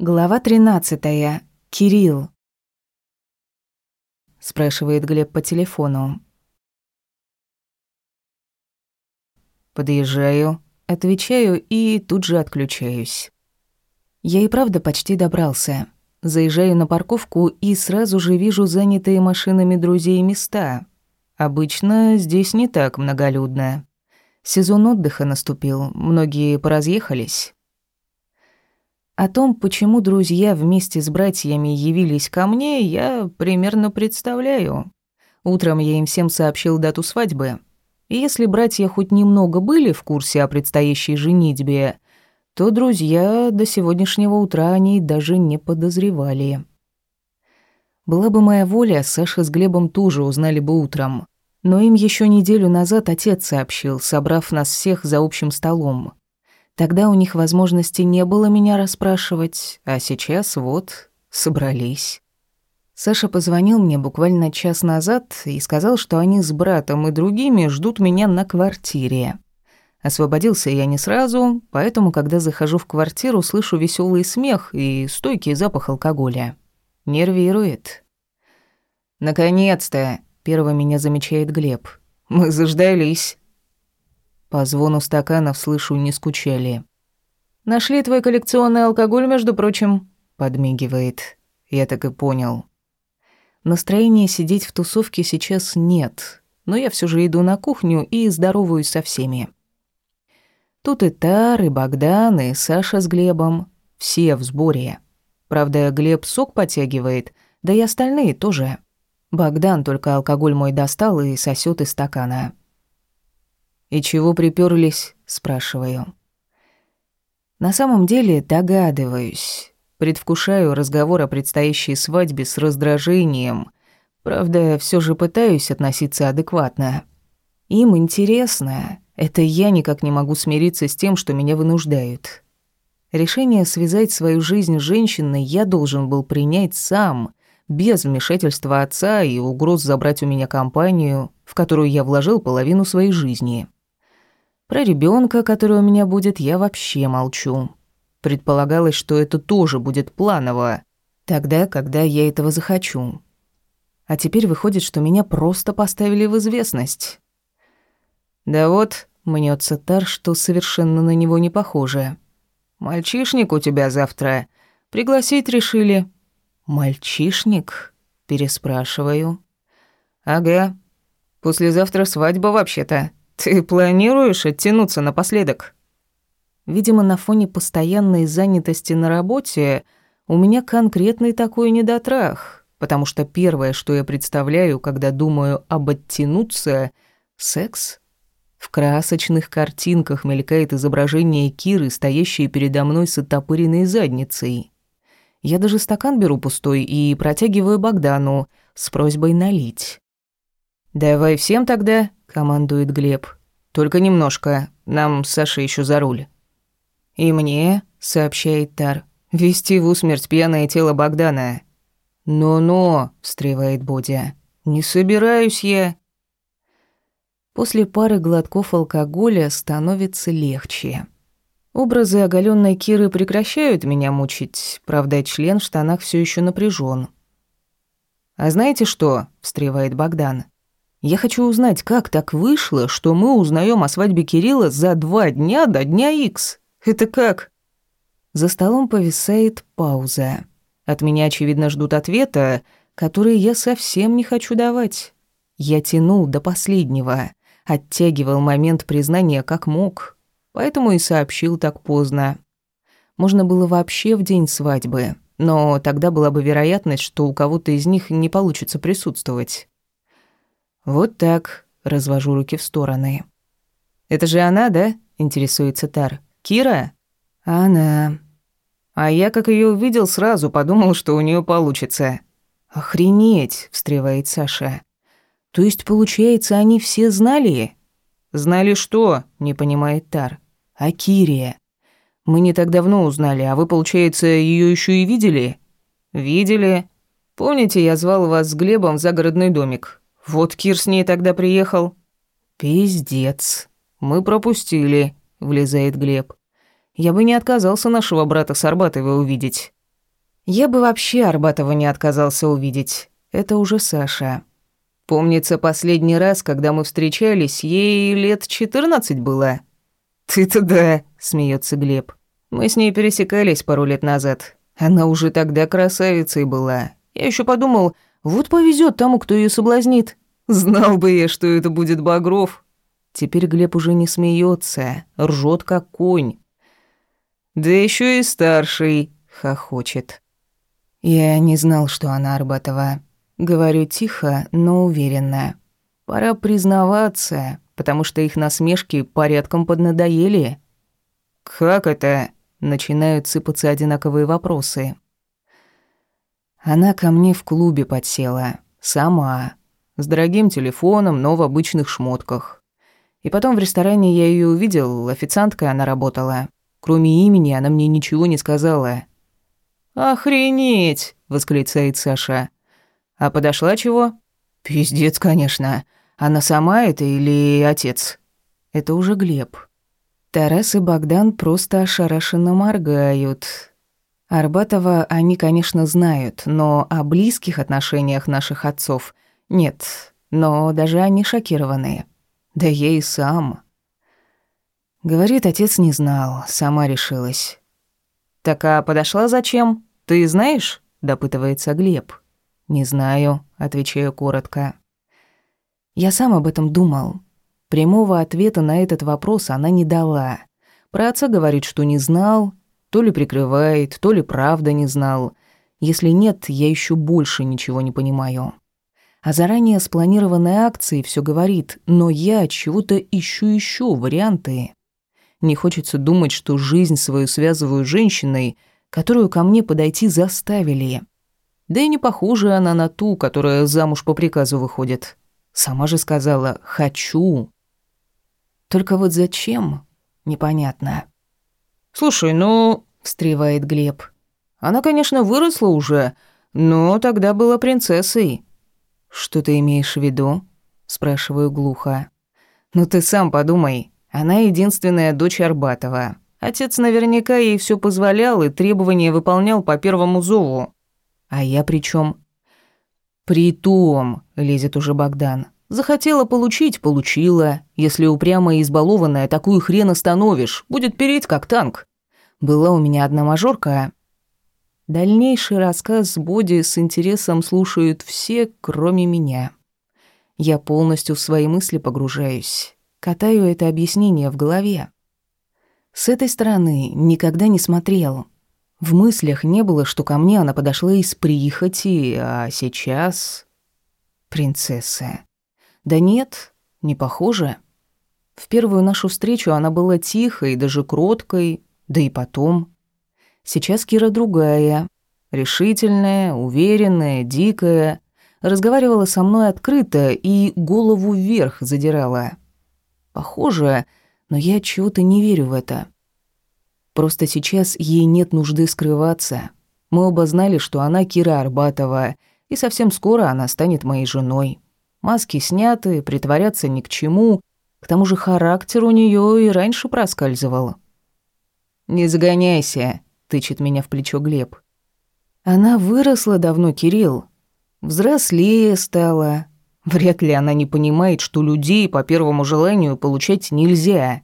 Глава 13. Кирилл. Спрашивает Глеб по телефону. Подъезжаю, отвечаю и тут же отключаюсь. Я и правда почти добрался. Заезжаю на парковку и сразу же вижу занятые машинами друзей места. Обычно здесь не так многолюдно. Сезон отдыха наступил, многие поразъехались. О том, почему друзья вместе с братьями явились ко мне, я примерно представляю. Утром я им всем сообщил дату свадьбы. И если братья хоть немного были в курсе о предстоящей женитьбе, то друзья до сегодняшнего утра о ней даже не подозревали. Была бы моя воля, Саша с Глебом тоже узнали бы утром. Но им еще неделю назад отец сообщил, собрав нас всех за общим столом. Тогда у них возможности не было меня расспрашивать, а сейчас вот собрались. Саша позвонил мне буквально час назад и сказал, что они с братом и другими ждут меня на квартире. Освободился я не сразу, поэтому, когда захожу в квартиру, слышу веселый смех и стойкий запах алкоголя. Нервирует. «Наконец-то!» — первый меня замечает Глеб. «Мы заждались». По звону стаканов слышу, не скучали. «Нашли твой коллекционный алкоголь, между прочим», — подмигивает. Я так и понял. Настроения сидеть в тусовке сейчас нет, но я все же иду на кухню и здороваюсь со всеми. Тут и Тар, и Богдан, и Саша с Глебом. Все в сборе. Правда, Глеб сок подтягивает, да и остальные тоже. Богдан только алкоголь мой достал и сосет из стакана. «И чего приперлись?» – спрашиваю. На самом деле догадываюсь. Предвкушаю разговор о предстоящей свадьбе с раздражением. Правда, все же пытаюсь относиться адекватно. Им интересно. Это я никак не могу смириться с тем, что меня вынуждают. Решение связать свою жизнь с женщиной я должен был принять сам, без вмешательства отца и угроз забрать у меня компанию, в которую я вложил половину своей жизни. Про ребенка, который у меня будет, я вообще молчу. Предполагалось, что это тоже будет планово, тогда, когда я этого захочу. А теперь выходит, что меня просто поставили в известность. Да вот, мнется Тар, что совершенно на него не похоже. Мальчишник у тебя завтра. Пригласить решили. Мальчишник? Переспрашиваю. Ага. Послезавтра свадьба вообще-то. «Ты планируешь оттянуться напоследок?» Видимо, на фоне постоянной занятости на работе у меня конкретный такой недотрах, потому что первое, что я представляю, когда думаю об оттянуться — секс. В красочных картинках мелькает изображение Киры, стоящей передо мной с оттопыренной задницей. Я даже стакан беру пустой и протягиваю Богдану с просьбой налить. «Давай всем тогда», — командует Глеб. «Только немножко, нам Саша еще за руль». «И мне», — сообщает Тар, — «вести в усмерть пьяное тело Богдана». «Но-но», — встревает Бодя, — «не собираюсь я». После пары глотков алкоголя становится легче. Образы оголенной Киры прекращают меня мучить, правда, член в штанах все еще напряжен. «А знаете что?» – встревает Богдан. Я хочу узнать, как так вышло, что мы узнаем о свадьбе Кирилла за два дня до дня Икс. Это как? За столом повисает пауза. От меня, очевидно, ждут ответа, который я совсем не хочу давать. Я тянул до последнего, оттягивал момент признания как мог, поэтому и сообщил так поздно. Можно было вообще в день свадьбы, но тогда была бы вероятность, что у кого-то из них не получится присутствовать. «Вот так», — развожу руки в стороны. «Это же она, да?» — интересуется Тар. «Кира?» «Она». А я, как ее увидел, сразу подумал, что у нее получится. «Охренеть!» — встревает Саша. «То есть, получается, они все знали?» «Знали что?» — не понимает Тар. «А Кире? Мы не так давно узнали, а вы, получается, ее еще и видели?» «Видели. Помните, я звал вас с Глебом в загородный домик? Вот Кир с ней тогда приехал. Пиздец. Мы пропустили, влезает Глеб. Я бы не отказался нашего брата с Арбатовой увидеть. Я бы вообще Арбатова не отказался увидеть. Это уже Саша. Помнится, последний раз, когда мы встречались, ей лет четырнадцать было. «Ты-то да», — смеется Глеб. «Мы с ней пересекались пару лет назад. Она уже тогда красавицей была. Я еще подумал, вот повезет тому, кто ее соблазнит. Знал бы я, что это будет Багров». Теперь Глеб уже не смеется, ржет как конь. «Да еще и старший», — хохочет. Я не знал, что она Арбатова. Говорю тихо, но уверенно. Пора признаваться, потому что их насмешки порядком поднадоели. «Как это?» — начинают сыпаться одинаковые вопросы. Она ко мне в клубе подсела. Сама. С дорогим телефоном, но в обычных шмотках. И потом в ресторане я ее увидел, официанткой она работала. Кроме имени она мне ничего не сказала. «Охренеть!» — восклицает Саша. «А подошла чего?» «Пиздец, конечно. Она сама это или отец?» Это уже Глеб. Тарас и Богдан просто ошарашенно моргают. Арбатова они, конечно, знают, но о близких отношениях наших отцов нет. Но даже они шокированы. Да и сам. Говорит, отец не знал, сама решилась. «Так а подошла зачем?» «Ты знаешь?» – допытывается Глеб. «Не знаю», – отвечаю коротко. Я сам об этом думал. Прямого ответа на этот вопрос она не дала. Про отца говорит, что не знал, то ли прикрывает, то ли правда не знал. Если нет, я еще больше ничего не понимаю. А заранее спланированной акции все говорит, но я чего-то ищу еще варианты. Не хочется думать, что жизнь свою связываю с женщиной, которую ко мне подойти заставили. Да и не похожа она на ту, которая замуж по приказу выходит. Сама же сказала «хочу». Только вот зачем, непонятно. «Слушай, ну...» — встревает Глеб. «Она, конечно, выросла уже, но тогда была принцессой». «Что ты имеешь в виду?» — спрашиваю глухо. «Ну ты сам подумай, она единственная дочь Арбатова. Отец наверняка ей все позволял и требования выполнял по первому зову. А я при чем? При том, лезет уже Богдан. Захотела получить, получила. Если упрямая и избалованная, такую хрен остановишь. Будет переть, как танк. Была у меня одна мажорка. Дальнейший рассказ Боди с интересом слушают все, кроме меня. Я полностью в свои мысли погружаюсь. Катаю это объяснение в голове. С этой стороны никогда не смотрел. В мыслях не было, что ко мне она подошла из прихоти, а сейчас... Принцесса. Да нет, не похоже. В первую нашу встречу она была тихой, даже кроткой, да и потом. Сейчас Кира другая, решительная, уверенная, дикая, разговаривала со мной открыто и голову вверх задирала. Похоже, но я чего-то не верю в это. Просто сейчас ей нет нужды скрываться. Мы оба знали, что она Кира Арбатова, и совсем скоро она станет моей женой. Маски сняты, притворяться ни к чему. К тому же характер у нее и раньше проскальзывал. «Не загоняйся», — тычет меня в плечо Глеб. «Она выросла давно, Кирилл. Взрослее стала, Вряд ли она не понимает, что людей по первому желанию получать нельзя.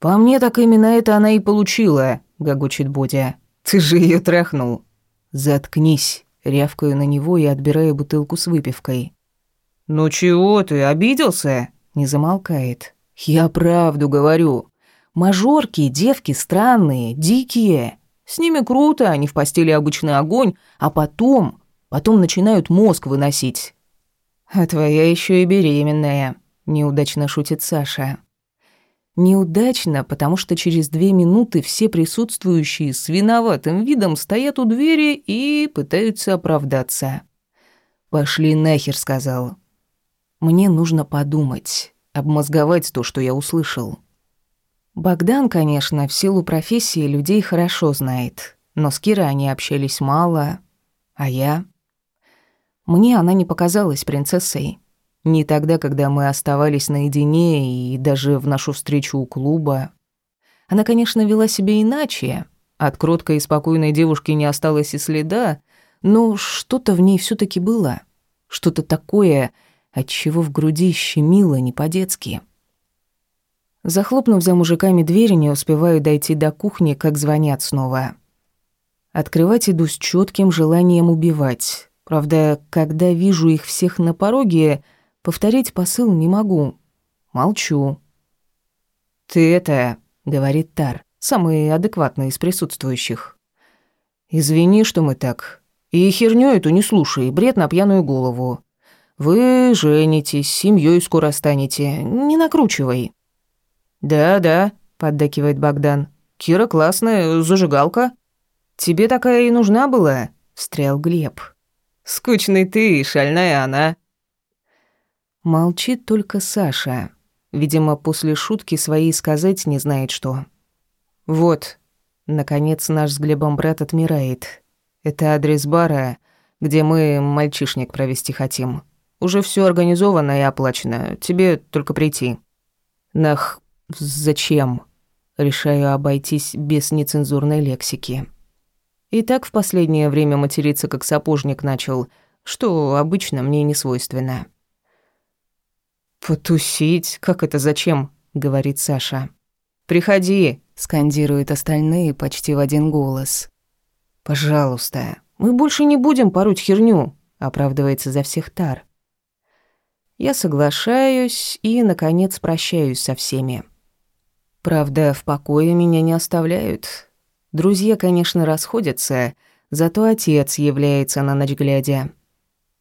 «По мне так именно это она и получила», — гогочет Бодя. «Ты же ее трахнул». «Заткнись», — рявкаю на него и отбираю бутылку с выпивкой. «Ну чего ты, обиделся?» — не замолкает. «Я правду говорю. Мажорки, девки странные, дикие. С ними круто, они в постели обычный огонь, а потом... Потом начинают мозг выносить. «А твоя еще и беременная», — неудачно шутит Саша. Неудачно, потому что через две минуты все присутствующие с виноватым видом стоят у двери и пытаются оправдаться. «Пошли нахер», — сказал. «Мне нужно подумать, обмозговать то, что я услышал». Богдан, конечно, в силу профессии людей хорошо знает, но с Кирой они общались мало, а я... Мне она не показалась принцессой. Не тогда, когда мы оставались наедине и даже в нашу встречу у клуба. Она, конечно, вела себя иначе, От кроткой и спокойной девушки не осталось и следа, но что-то в ней все таки было. Что-то такое, от чего в груди щемило не по-детски. Захлопнув за мужиками дверь, не успеваю дойти до кухни, как звонят снова. Открывать иду с четким желанием убивать. Правда, когда вижу их всех на пороге, повторить посыл не могу. Молчу. «Ты это...» — говорит Тар, самый адекватный из присутствующих. «Извини, что мы так. И херню эту не слушай, бред на пьяную голову. Вы женитесь, семьей скоро станете, не накручивай». «Да-да», — поддакивает Богдан. «Кира классная, зажигалка». «Тебе такая и нужна была?» — встрял Глеб. «Скучный ты, шальная она». Молчит только Саша. Видимо, после шутки своей сказать не знает что. «Вот», — наконец наш с Глебом брат отмирает. «Это адрес бара, где мы мальчишник провести хотим. Уже все организовано и оплачено. Тебе только прийти». «Нах, зачем?» Решаю обойтись без нецензурной лексики. И так в последнее время материться как сапожник начал, что обычно мне не свойственно. «Потусить? Как это зачем?» — говорит Саша. «Приходи!» — скандируют остальные почти в один голос. «Пожалуйста, мы больше не будем пороть херню», — оправдывается за всех Тар. Я соглашаюсь и, наконец, прощаюсь со всеми. Правда, в покое меня не оставляют. Друзья, конечно, расходятся, зато отец является на ночь глядя.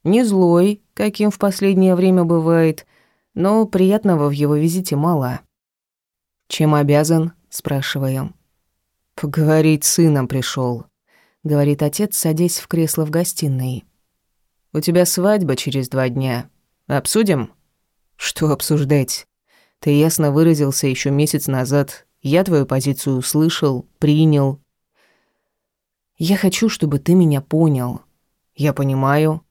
Не злой, каким в последнее время бывает, но приятного в его визите мало. «Чем обязан?» – спрашиваю. «Поговорить с сыном пришел, говорит отец, садясь в кресло в гостиной. «У тебя свадьба через два дня. Обсудим?» «Что обсуждать? Ты ясно выразился еще месяц назад. Я твою позицию услышал, принял. Я хочу, чтобы ты меня понял. Я понимаю.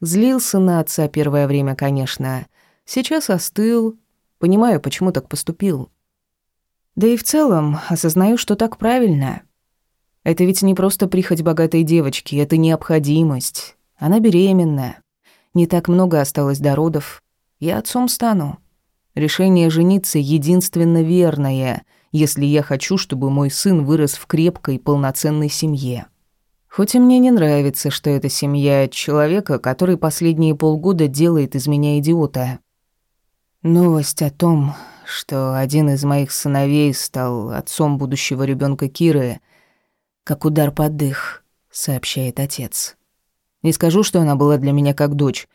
Злился на отца первое время, конечно. Сейчас остыл. Понимаю, почему так поступил. Да и в целом осознаю, что так правильно. Это ведь не просто прихоть богатой девочки, это необходимость. Она беременна. Не так много осталось до родов. Я отцом стану. Решение жениться единственно верное, если я хочу, чтобы мой сын вырос в крепкой, полноценной семье. Хоть и мне не нравится, что это семья человека, который последние полгода делает из меня идиота. Новость о том, что один из моих сыновей стал отцом будущего ребенка Киры, как удар под дых, сообщает отец. Не скажу, что она была для меня как дочь,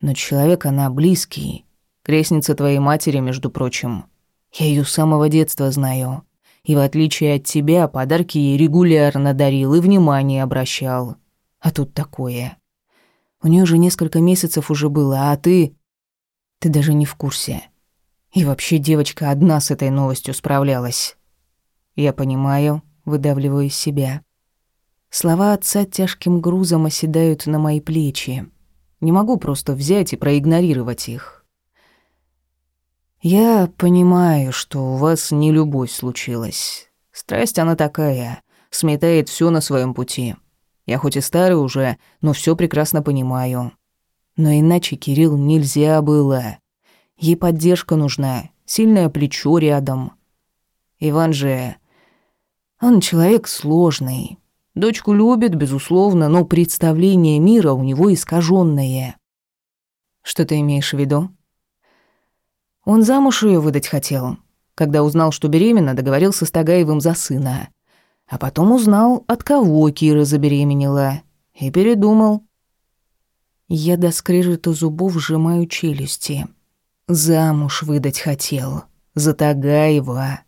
но человек она близкий, Крестница твоей матери, между прочим. Я ее с самого детства знаю. И в отличие от тебя, подарки ей регулярно дарил и внимание обращал. А тут такое. У нее же несколько месяцев уже было, а ты... Ты даже не в курсе. И вообще девочка одна с этой новостью справлялась. Я понимаю, выдавливаю из себя. Слова отца тяжким грузом оседают на мои плечи. Не могу просто взять и проигнорировать их. «Я понимаю, что у вас не любовь случилась. Страсть она такая, сметает все на своем пути. Я хоть и старый уже, но все прекрасно понимаю. Но иначе, Кирилл, нельзя было. Ей поддержка нужна, сильное плечо рядом. Иван же... Он человек сложный. Дочку любит, безусловно, но представление мира у него искаженное. Что ты имеешь в виду? Он замуж ее выдать хотел. Когда узнал, что беременна, договорился с Тагаевым за сына. А потом узнал, от кого Кира забеременела. И передумал. Я до скрежета зубов сжимаю челюсти. Замуж выдать хотел. За Тагаева.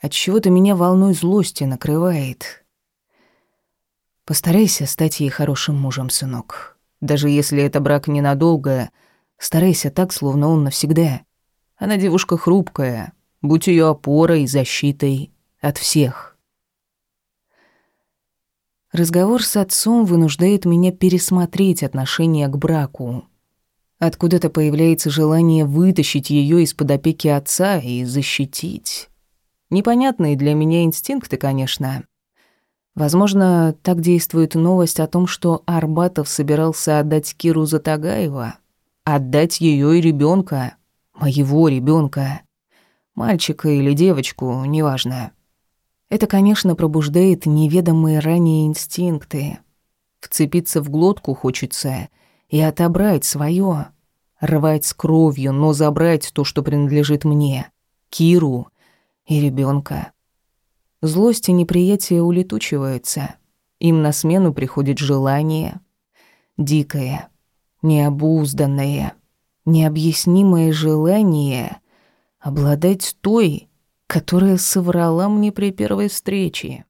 Отчего-то меня волной злости накрывает. Постарайся стать ей хорошим мужем, сынок. Даже если это брак ненадолго, старайся так, словно он навсегда. Она девушка хрупкая, будь ее опорой и защитой от всех. Разговор с отцом вынуждает меня пересмотреть отношение к браку. Откуда-то появляется желание вытащить ее из-под опеки отца и защитить. Непонятные для меня инстинкты, конечно. Возможно, так действует новость о том, что Арбатов собирался отдать Киру Затагаева. Отдать ее и ребенка, Моего ребенка, Мальчика или девочку, неважно. Это, конечно, пробуждает неведомые ранее инстинкты. Вцепиться в глотку хочется и отобрать свое, Рвать с кровью, но забрать то, что принадлежит мне. Киру и ребенка. Злость и неприятие улетучиваются. Им на смену приходит желание. Дикое, необузданное, необъяснимое желание обладать той, которая соврала мне при первой встрече.